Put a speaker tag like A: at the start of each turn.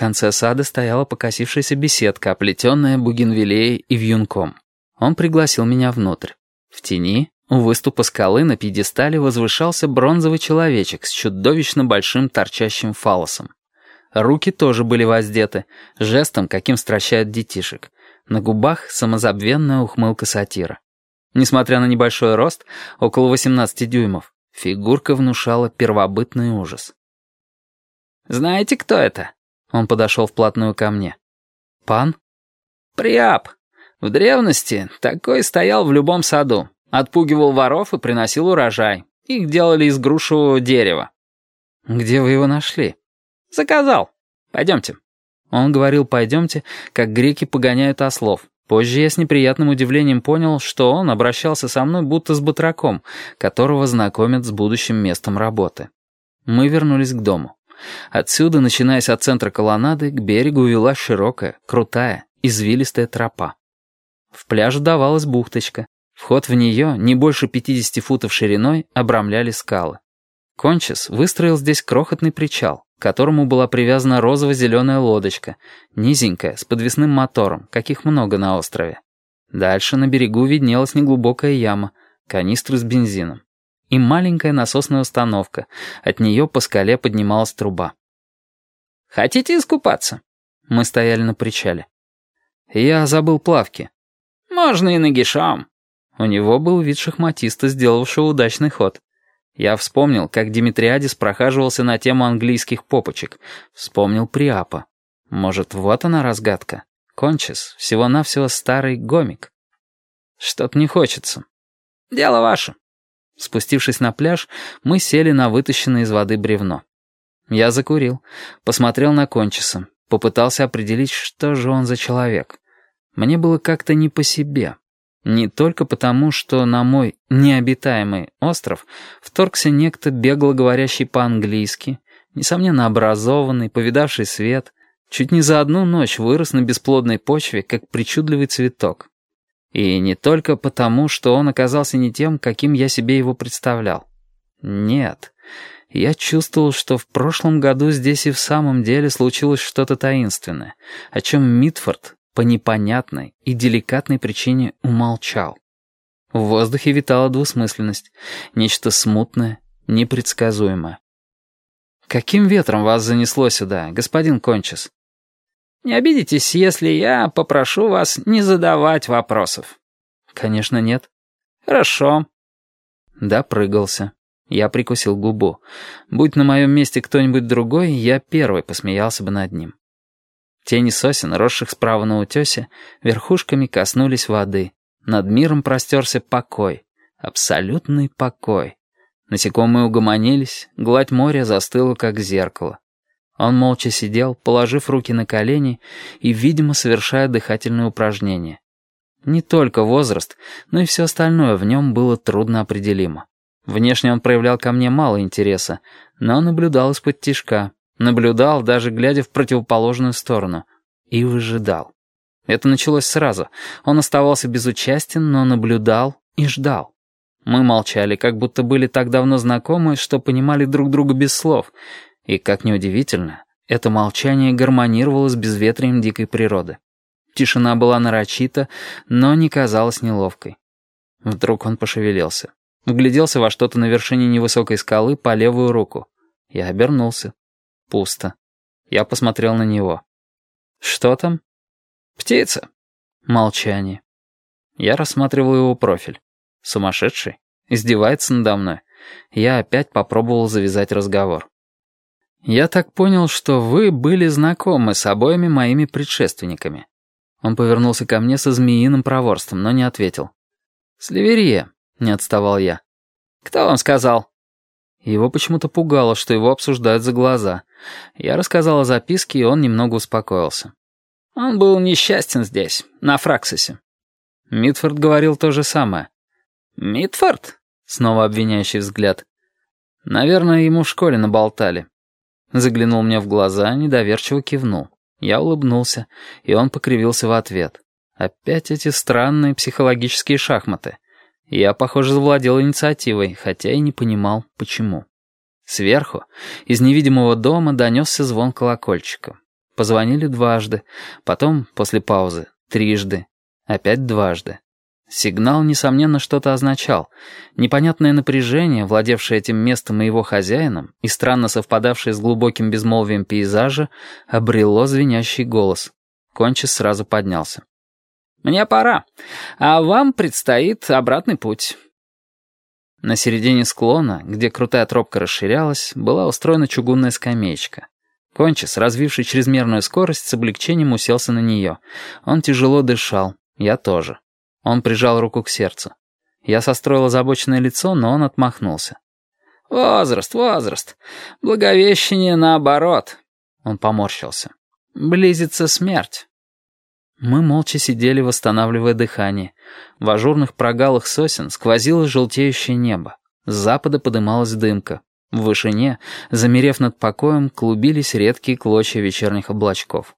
A: конце сада стояла покосившаяся беседка, оплетенная бугенвиллеей и вьюнком. Он пригласил меня внутрь. В тени, у выступа скалы на пьедестале возвышался бронзовый человечек с чудовищно большим торчащим фалосом. Руки тоже были воздеты, жестом, каким стращают детишек. На губах самозабвенная ухмылка сатира. Несмотря на небольшой рост, около 18 дюймов, фигурка внушала первобытный ужас. «Знаете, кто это?» Он подошел вплотную ко мне. «Пан?» «Приап. В древности такой стоял в любом саду. Отпугивал воров и приносил урожай. Их делали из грушевого дерева». «Где вы его нашли?» «Заказал. Пойдемте». Он говорил «пойдемте», как греки погоняют ослов. Позже я с неприятным удивлением понял, что он обращался со мной будто с батраком, которого знакомят с будущим местом работы. Мы вернулись к дому. Отсюда, начинаясь от центра колоннады, к берегу вела широкая, крутая, извилистая тропа. В пляж давалась бухточка. Вход в нее, не больше 50 футов шириной, обрамляли скалы. Кончис выстроил здесь крохотный причал, к которому была привязана розово-зеленая лодочка, низенькая, с подвесным мотором, каких много на острове. Дальше на берегу виднелась неглубокая яма, канистры с бензином и маленькая насосная установка. От нее по скале поднималась труба. «Хотите искупаться?» Мы стояли на причале. Я забыл плавки. «Можно и нагишом». У него был вид шахматиста, сделавшего удачный ход. Я вспомнил, как Димитриадис прохаживался на тему английских попочек. Вспомнил Приапа. Может, вот она разгадка? Кончис, всего-навсего старый гомик. Что-то не хочется. Дело ваше. Спустившись на пляж, мы сели на вытащенное из воды бревно. Я закурил, посмотрел на Кончиса, попытался определить, что же он за человек. Мне было как-то не по себе. Не только потому, что на мой необитаемый остров вторгся некто бегло говорящий по-английски, несомненно образованный, повидавший свет, чуть не за одну ночь вырос на бесплодной почве, как причудливый цветок. И не только потому, что он оказался не тем, каким я себе его представлял. Нет. Я чувствовал, что в прошлом году здесь и в самом деле случилось что-то таинственное, о чем Митфорд по непонятной и деликатной причине умолчал. В воздухе витала двусмысленность, нечто смутное, непредсказуемое. «Каким ветром вас занесло сюда, господин Кончис?» Не обидитесь, если я попрошу вас не задавать вопросов». «Конечно, нет». «Хорошо». Допрыгался. Я прикусил губу. Будь на моем месте кто-нибудь другой, я первый посмеялся бы над ним. Тени сосен, росших справа на утесе, верхушками коснулись воды. Над миром простерся покой. Абсолютный покой. Насекомые угомонились, гладь моря застыла, как зеркало. Он молча сидел, положив руки на колени и, видимо, совершая дыхательные упражнения. Не только возраст, но и все остальное в нем было трудно определимо. Внешне он проявлял ко мне мало интереса, но наблюдал из-под тишка, наблюдал, даже глядя в противоположную сторону, и выжидал. Это началось сразу. Он оставался безучастен, но наблюдал и ждал. Мы молчали, как будто были так давно знакомы, что понимали друг друга без слов — и, как ни удивительно, это молчание гармонировало с безветрием дикой природы. Тишина была нарочита, но не казалась неловкой. Вдруг он пошевелился. Вгляделся во что-то на вершине невысокой скалы по левую руку. Я обернулся. Пусто. Я посмотрел на него. «Что там?» «Птица». Молчание. Я рассматривал его профиль. Сумасшедший? Издевается надо мной? Я опять попробовал завязать разговор. «Я так понял, что вы были знакомы с обоими моими предшественниками». Он повернулся ко мне со змеиным проворством, но не ответил. «Сливерия», — не отставал я. «Кто вам сказал?» Его почему-то пугало, что его обсуждают за глаза. Я рассказал о записке, и он немного успокоился. Он был несчастен здесь, на Фраксисе. Митфорд говорил то же самое. «Митфорд?» — снова обвиняющий взгляд. «Наверное, ему в школе наболтали. Заглянул мне в глаза, недоверчиво кивнул. Я улыбнулся, и он покривился в ответ. Опять эти странные психологические шахматы. Я, похоже, завладел инициативой, хотя и не понимал, почему. Сверху, из невидимого дома, донесся звон колокольчика. Позвонили дважды, потом, после паузы, трижды, опять дважды. Сигнал, несомненно, что-то означал. Непонятное напряжение, владевшее этим местом и его хозяином, и странно совпадавшее с глубоким безмолвием пейзажа, обрело звенящий голос. Кончис сразу поднялся. «Мне пора, а вам предстоит обратный путь». На середине склона, где крутая тропка расширялась, была устроена чугунная скамеечка. Кончис, развивший чрезмерную скорость, с облегчением уселся на нее. Он тяжело дышал, я тоже. Он прижал руку к сердцу. Я состроил озабоченное лицо, но он отмахнулся. «Возраст, возраст. Благовещение наоборот». Он поморщился. «Близится смерть». Мы молча сидели, восстанавливая дыхание. В ажурных прогалах сосен сквозило желтеющее небо. С запада подымалась дымка. В вышине, замерев над покоем, клубились редкие клочья вечерних облачков.